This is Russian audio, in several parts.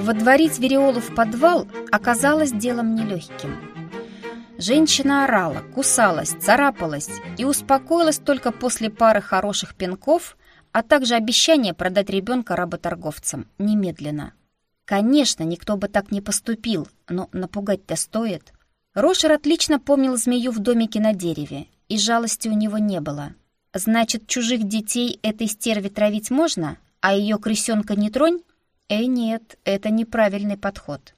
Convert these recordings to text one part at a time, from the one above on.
Водворить Вериолу в подвал оказалось делом нелегким. Женщина орала, кусалась, царапалась и успокоилась только после пары хороших пинков, а также обещания продать ребенка работорговцам немедленно. Конечно, никто бы так не поступил, но напугать-то стоит. Рошер отлично помнил змею в домике на дереве, и жалости у него не было. Значит, чужих детей этой стерви травить можно, а ее крысенка не тронь? Э, нет, это неправильный подход.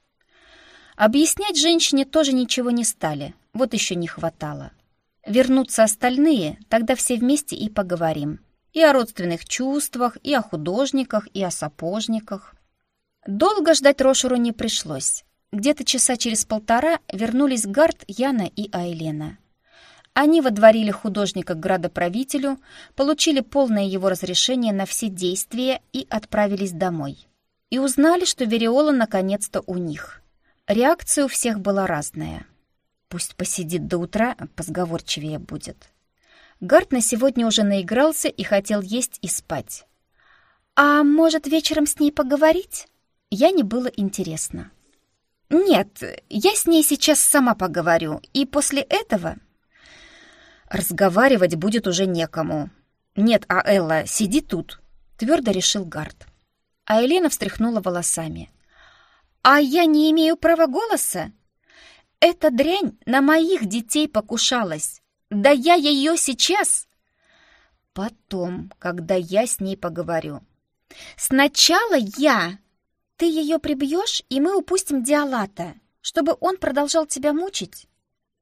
Объяснять женщине тоже ничего не стали, вот еще не хватало. Вернутся остальные, тогда все вместе и поговорим. И о родственных чувствах, и о художниках, и о сапожниках. Долго ждать Рошеру не пришлось. Где-то часа через полтора вернулись Гард, Яна и Айлена. Они водворили художника к градоправителю, получили полное его разрешение на все действия и отправились домой и узнали, что Вериола наконец-то у них. Реакция у всех была разная. Пусть посидит до утра, позговорчивее будет. Гарт на сегодня уже наигрался и хотел есть и спать. «А может, вечером с ней поговорить?» Я не было интересно. «Нет, я с ней сейчас сама поговорю, и после этого...» «Разговаривать будет уже некому. Нет, а Элла, сиди тут», — твердо решил Гарт. А Елена встряхнула волосами. «А я не имею права голоса? Эта дрянь на моих детей покушалась. Да я ее сейчас...» «Потом, когда я с ней поговорю». «Сначала я. Ты ее прибьешь, и мы упустим Диалата, чтобы он продолжал тебя мучить».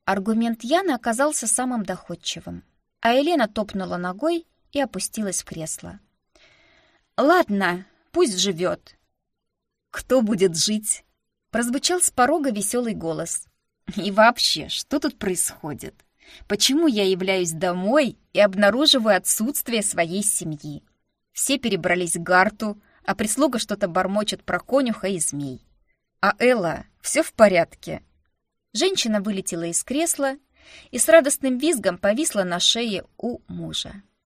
Аргумент Яны оказался самым доходчивым. А Елена топнула ногой и опустилась в кресло. «Ладно, Пусть живет. Кто будет жить? Прозвучал с порога веселый голос. И вообще, что тут происходит? Почему я являюсь домой и обнаруживаю отсутствие своей семьи? Все перебрались к Гарту, а прислуга что-то бормочет про конюха и змей. А Элла, все в порядке. Женщина вылетела из кресла и с радостным визгом повисла на шее у мужа.